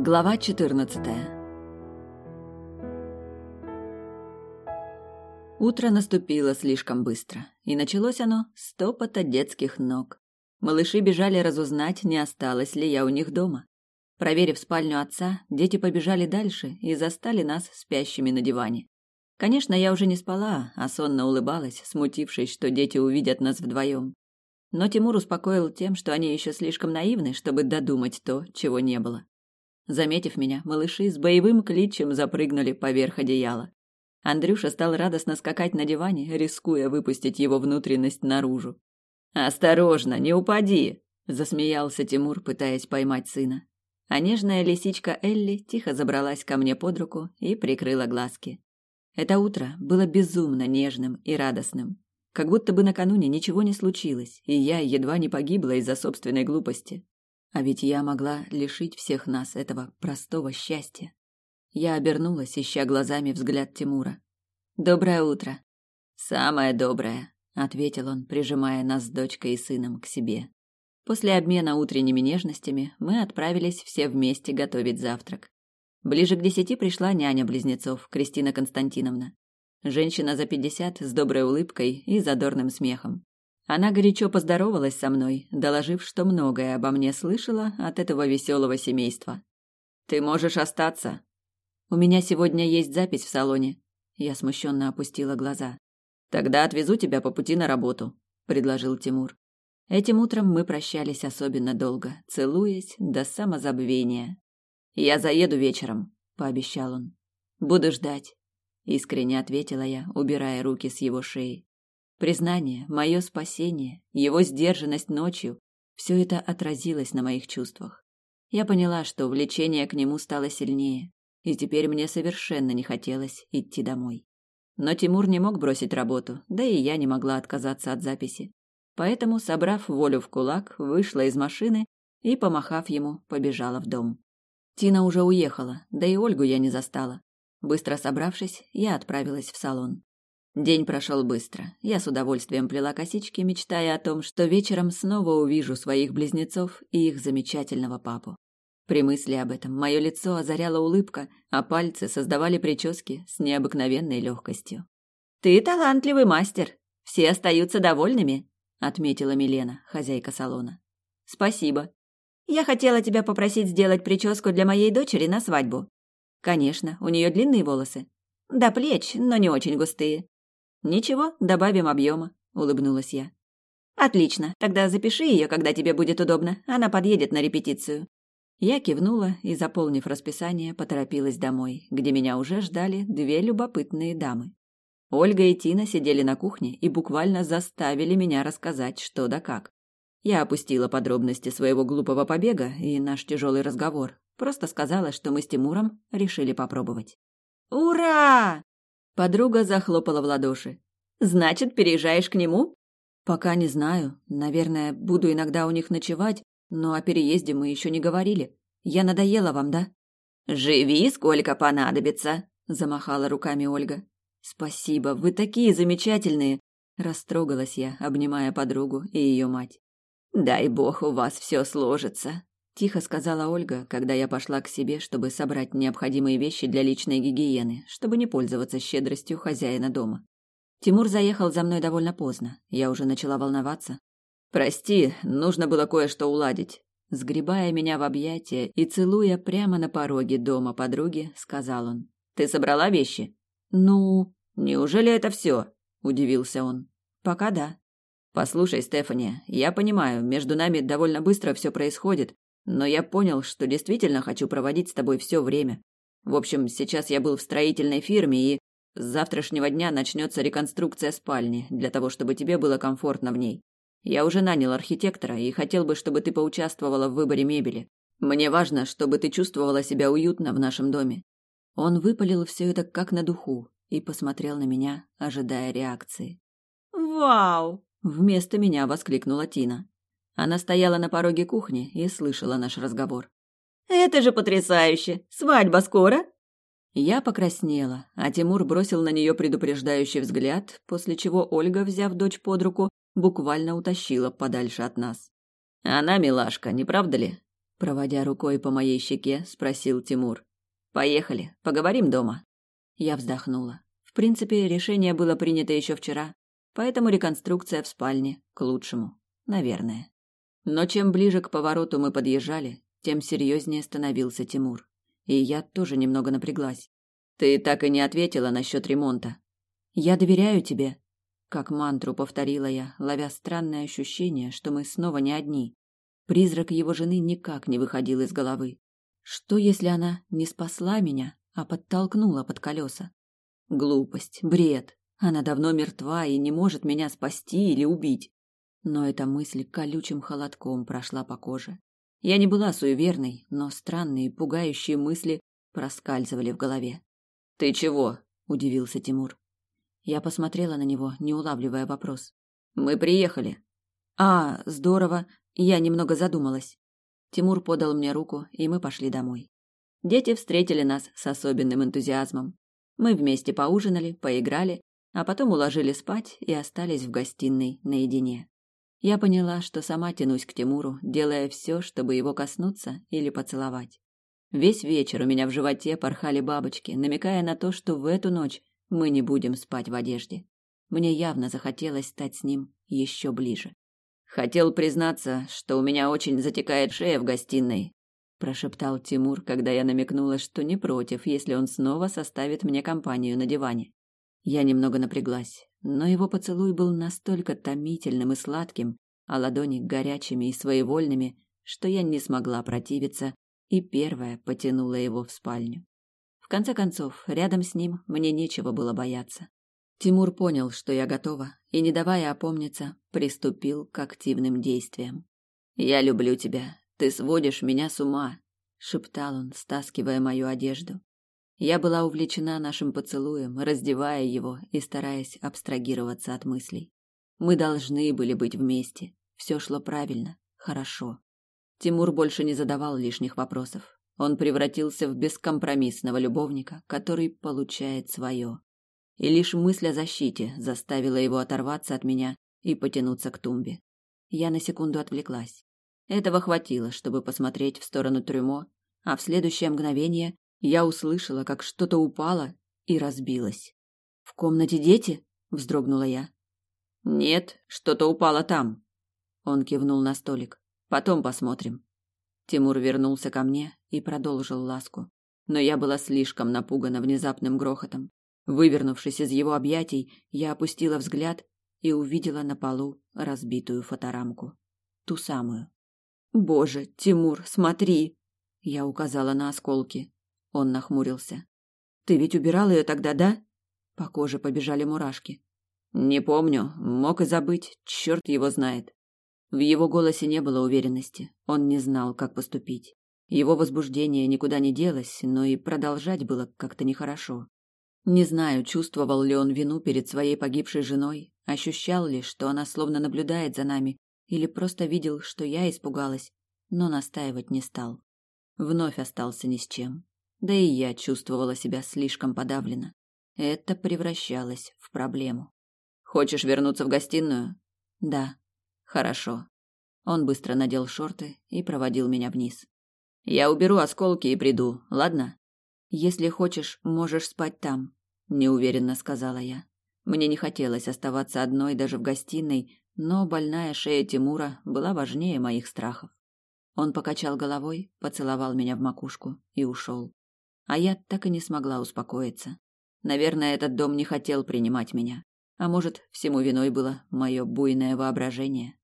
Глава 14 Утро наступило слишком быстро, и началось оно с топота детских ног. Малыши бежали разузнать, не осталось ли я у них дома. Проверив спальню отца, дети побежали дальше и застали нас спящими на диване. Конечно, я уже не спала, а сонно улыбалась, смутившись, что дети увидят нас вдвоем. Но Тимур успокоил тем, что они еще слишком наивны, чтобы додумать то, чего не было. Заметив меня, малыши с боевым кличем запрыгнули поверх одеяла. Андрюша стал радостно скакать на диване, рискуя выпустить его внутренность наружу. «Осторожно, не упади!» – засмеялся Тимур, пытаясь поймать сына. А нежная лисичка Элли тихо забралась ко мне под руку и прикрыла глазки. Это утро было безумно нежным и радостным. Как будто бы накануне ничего не случилось, и я едва не погибла из-за собственной глупости. А ведь я могла лишить всех нас этого простого счастья. Я обернулась, ища глазами взгляд Тимура. «Доброе утро». «Самое доброе», — ответил он, прижимая нас с дочкой и сыном к себе. После обмена утренними нежностями мы отправились все вместе готовить завтрак. Ближе к десяти пришла няня близнецов, Кристина Константиновна. Женщина за пятьдесят с доброй улыбкой и задорным смехом. Она горячо поздоровалась со мной, доложив, что многое обо мне слышала от этого веселого семейства. «Ты можешь остаться». «У меня сегодня есть запись в салоне». Я смущенно опустила глаза. «Тогда отвезу тебя по пути на работу», — предложил Тимур. Этим утром мы прощались особенно долго, целуясь до самозабвения. «Я заеду вечером», — пообещал он. «Буду ждать», — искренне ответила я, убирая руки с его шеи. Признание, мое спасение, его сдержанность ночью – все это отразилось на моих чувствах. Я поняла, что влечение к нему стало сильнее, и теперь мне совершенно не хотелось идти домой. Но Тимур не мог бросить работу, да и я не могла отказаться от записи. Поэтому, собрав волю в кулак, вышла из машины и, помахав ему, побежала в дом. Тина уже уехала, да и Ольгу я не застала. Быстро собравшись, я отправилась в салон. День прошел быстро. Я с удовольствием плела косички, мечтая о том, что вечером снова увижу своих близнецов и их замечательного папу. При мысли об этом мое лицо озаряла улыбка, а пальцы создавали прически с необыкновенной легкостью. «Ты талантливый мастер. Все остаются довольными», — отметила Милена, хозяйка салона. «Спасибо. Я хотела тебя попросить сделать прическу для моей дочери на свадьбу». «Конечно, у нее длинные волосы». «До плеч, но не очень густые. Ничего, добавим объема, улыбнулась я. Отлично, тогда запиши ее, когда тебе будет удобно. Она подъедет на репетицию. Я кивнула и, заполнив расписание, поторопилась домой, где меня уже ждали две любопытные дамы. Ольга и Тина сидели на кухне и буквально заставили меня рассказать, что да как. Я опустила подробности своего глупого побега и наш тяжелый разговор. Просто сказала, что мы с Тимуром решили попробовать. «Ура!» Подруга захлопала в ладоши. «Значит, переезжаешь к нему?» «Пока не знаю. Наверное, буду иногда у них ночевать, но о переезде мы еще не говорили. Я надоела вам, да?» «Живи, сколько понадобится», — замахала руками Ольга. «Спасибо, вы такие замечательные!» Растрогалась я, обнимая подругу и ее мать. «Дай бог, у вас все сложится», Тихо сказала Ольга, когда я пошла к себе, чтобы собрать необходимые вещи для личной гигиены, чтобы не пользоваться щедростью хозяина дома. Тимур заехал за мной довольно поздно. Я уже начала волноваться. «Прости, нужно было кое-что уладить». Сгребая меня в объятия и целуя прямо на пороге дома подруги, сказал он. «Ты собрала вещи?» «Ну...» «Неужели это все?» – удивился он. «Пока да». «Послушай, Стефани, я понимаю, между нами довольно быстро все происходит, но я понял, что действительно хочу проводить с тобой все время. В общем, сейчас я был в строительной фирме, и с завтрашнего дня начнется реконструкция спальни, для того, чтобы тебе было комфортно в ней. Я уже нанял архитектора и хотел бы, чтобы ты поучаствовала в выборе мебели. Мне важно, чтобы ты чувствовала себя уютно в нашем доме. Он выпалил все это как на духу и посмотрел на меня, ожидая реакции. «Вау!» – вместо меня воскликнула Тина. Она стояла на пороге кухни и слышала наш разговор. «Это же потрясающе! Свадьба скоро?» Я покраснела, а Тимур бросил на нее предупреждающий взгляд, после чего Ольга, взяв дочь под руку, буквально утащила подальше от нас. «Она милашка, не правда ли?» Проводя рукой по моей щеке, спросил Тимур. Поехали, поговорим дома. Я вздохнула. В принципе, решение было принято еще вчера, поэтому реконструкция в спальне к лучшему, наверное. Но чем ближе к повороту мы подъезжали, тем серьезнее становился Тимур. И я тоже немного напряглась. Ты так и не ответила насчет ремонта. Я доверяю тебе, как мантру повторила я, ловя странное ощущение, что мы снова не одни. Призрак его жены никак не выходил из головы. Что, если она не спасла меня, а подтолкнула под колеса? Глупость, бред. Она давно мертва и не может меня спасти или убить. Но эта мысль колючим холодком прошла по коже. Я не была суеверной, но странные, пугающие мысли проскальзывали в голове. «Ты чего?» – удивился Тимур. Я посмотрела на него, не улавливая вопрос. «Мы приехали». «А, здорово. Я немного задумалась. Тимур подал мне руку, и мы пошли домой. Дети встретили нас с особенным энтузиазмом. Мы вместе поужинали, поиграли, а потом уложили спать и остались в гостиной наедине. Я поняла, что сама тянусь к Тимуру, делая все, чтобы его коснуться или поцеловать. Весь вечер у меня в животе порхали бабочки, намекая на то, что в эту ночь мы не будем спать в одежде. Мне явно захотелось стать с ним еще ближе. Хотел признаться, что у меня очень затекает шея в гостиной, прошептал Тимур, когда я намекнула, что не против, если он снова составит мне компанию на диване. Я немного напряглась, но его поцелуй был настолько томительным и сладким, а ладони горячими и своевольными, что я не смогла противиться и первая потянула его в спальню. В конце концов, рядом с ним мне нечего было бояться. Тимур понял, что я готова, и, не давая опомниться, приступил к активным действиям. «Я люблю тебя. Ты сводишь меня с ума», — шептал он, стаскивая мою одежду. Я была увлечена нашим поцелуем, раздевая его и стараясь абстрагироваться от мыслей. Мы должны были быть вместе. Все шло правильно, хорошо. Тимур больше не задавал лишних вопросов. Он превратился в бескомпромиссного любовника, который получает свое и лишь мысль о защите заставила его оторваться от меня и потянуться к тумбе. Я на секунду отвлеклась. Этого хватило, чтобы посмотреть в сторону трюмо, а в следующее мгновение я услышала, как что-то упало и разбилось. «В комнате дети?» — вздрогнула я. «Нет, что-то упало там». Он кивнул на столик. «Потом посмотрим». Тимур вернулся ко мне и продолжил ласку. Но я была слишком напугана внезапным грохотом. Вывернувшись из его объятий, я опустила взгляд и увидела на полу разбитую фоторамку. Ту самую. «Боже, Тимур, смотри!» Я указала на осколки. Он нахмурился. «Ты ведь убирал ее тогда, да?» По коже побежали мурашки. «Не помню, мог и забыть, черт его знает». В его голосе не было уверенности, он не знал, как поступить. Его возбуждение никуда не делось, но и продолжать было как-то нехорошо. Не знаю, чувствовал ли он вину перед своей погибшей женой, ощущал ли, что она словно наблюдает за нами, или просто видел, что я испугалась, но настаивать не стал. Вновь остался ни с чем. Да и я чувствовала себя слишком подавленно. Это превращалось в проблему. Хочешь вернуться в гостиную? Да. Хорошо. Он быстро надел шорты и проводил меня вниз. Я уберу осколки и приду, ладно? Если хочешь, можешь спать там неуверенно сказала я. Мне не хотелось оставаться одной даже в гостиной, но больная шея Тимура была важнее моих страхов. Он покачал головой, поцеловал меня в макушку и ушел. А я так и не смогла успокоиться. Наверное, этот дом не хотел принимать меня. А может, всему виной было мое буйное воображение.